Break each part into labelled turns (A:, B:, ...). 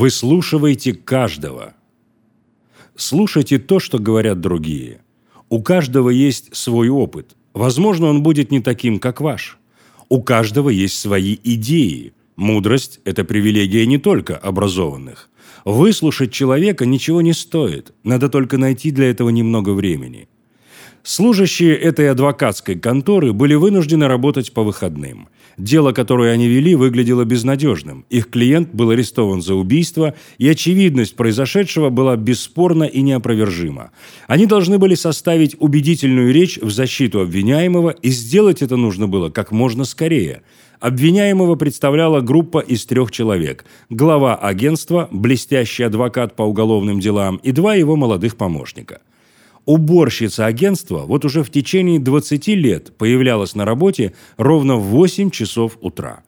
A: Выслушивайте каждого. Слушайте то, что говорят другие. У каждого есть свой опыт. Возможно, он будет не таким, как ваш. У каждого есть свои идеи. Мудрость – это привилегия не только образованных. Выслушать человека ничего не стоит. Надо только найти для этого немного времени. Служащие этой адвокатской конторы были вынуждены работать по выходным. Дело, которое они вели, выглядело безнадежным. Их клиент был арестован за убийство, и очевидность произошедшего была бесспорна и неопровержима. Они должны были составить убедительную речь в защиту обвиняемого, и сделать это нужно было как можно скорее. Обвиняемого представляла группа из трех человек – глава агентства, блестящий адвокат по уголовным делам и два его молодых помощника – Уборщица агентства вот уже в течение 20 лет появлялась на работе ровно в 8 часов утра.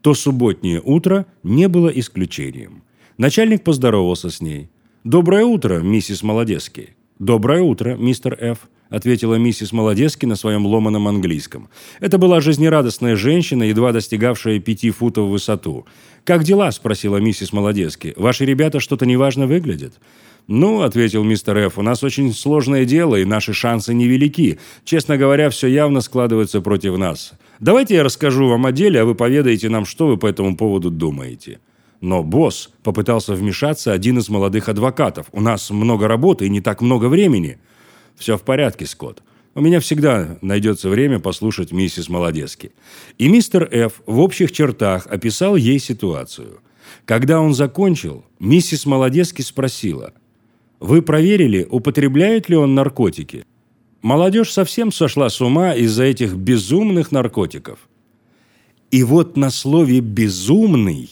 A: То субботнее утро не было исключением. Начальник поздоровался с ней. «Доброе утро, миссис Молодецкий». «Доброе утро, мистер Ф», – ответила миссис Молодецкий на своем ломаном английском. Это была жизнерадостная женщина, едва достигавшая пяти футов в высоту. «Как дела?» – спросила миссис Молодецкий. «Ваши ребята что-то неважно выглядят?» «Ну, — ответил мистер Ф., — у нас очень сложное дело, и наши шансы невелики. Честно говоря, все явно складывается против нас. Давайте я расскажу вам о деле, а вы поведаете нам, что вы по этому поводу думаете». Но босс попытался вмешаться один из молодых адвокатов. «У нас много работы и не так много времени». «Все в порядке, Скотт. У меня всегда найдется время послушать миссис Молодецки». И мистер Ф. в общих чертах описал ей ситуацию. Когда он закончил, миссис Молодецки спросила – вы проверили, употребляет ли он наркотики? Молодежь совсем сошла с ума из-за этих безумных наркотиков. И вот на слове «безумный»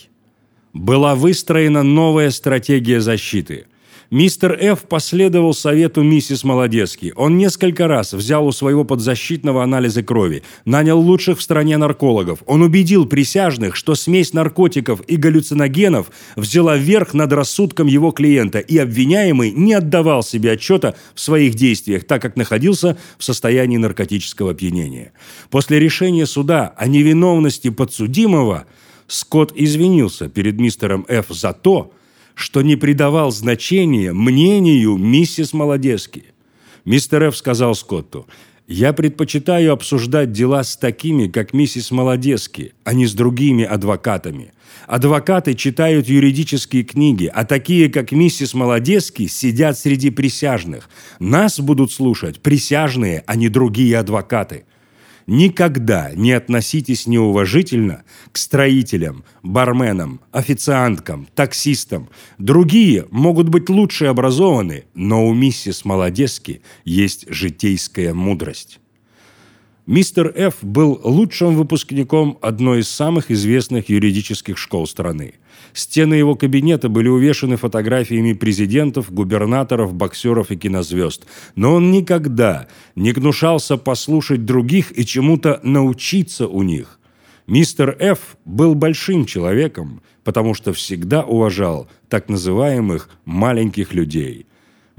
A: была выстроена новая стратегия защиты. Мистер Ф. последовал совету миссис Молодецки. Он несколько раз взял у своего подзащитного анализы крови, нанял лучших в стране наркологов. Он убедил присяжных, что смесь наркотиков и галлюциногенов взяла верх над рассудком его клиента, и обвиняемый не отдавал себе отчета в своих действиях, так как находился в состоянии наркотического опьянения. После решения суда о невиновности подсудимого Скотт извинился перед мистером Ф. за то, что не придавал значения мнению миссис Молодецки. Мистер Ф. сказал Скотту, «Я предпочитаю обсуждать дела с такими, как миссис Молодецки, а не с другими адвокатами. Адвокаты читают юридические книги, а такие, как миссис Молодецки, сидят среди присяжных. Нас будут слушать присяжные, а не другие адвокаты». Никогда не относитесь неуважительно к строителям, барменам, официанткам, таксистам. Другие могут быть лучше образованы, но у миссис Молодецки есть житейская мудрость. Мистер Ф. был лучшим выпускником одной из самых известных юридических школ страны. Стены его кабинета были увешаны фотографиями президентов, губернаторов, боксеров и кинозвезд. Но он никогда не гнушался послушать других и чему-то научиться у них. Мистер Ф. был большим человеком, потому что всегда уважал так называемых «маленьких людей».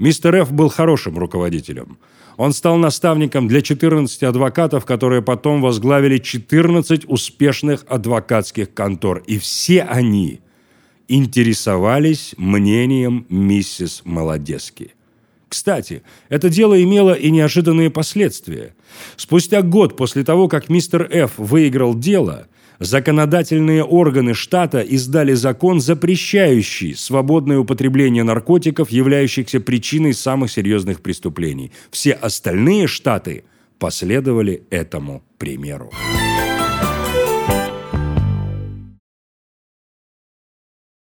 A: Мистер Ф. был хорошим руководителем – он стал наставником для 14 адвокатов, которые потом возглавили 14 успешных адвокатских контор. И все они интересовались мнением миссис Молодецки. Кстати, это дело имело и неожиданные последствия. Спустя год после того, как мистер Ф. выиграл дело, законодательные органы штата издали закон, запрещающий свободное употребление наркотиков, являющихся причиной самых серьезных преступлений. Все остальные штаты последовали этому примеру.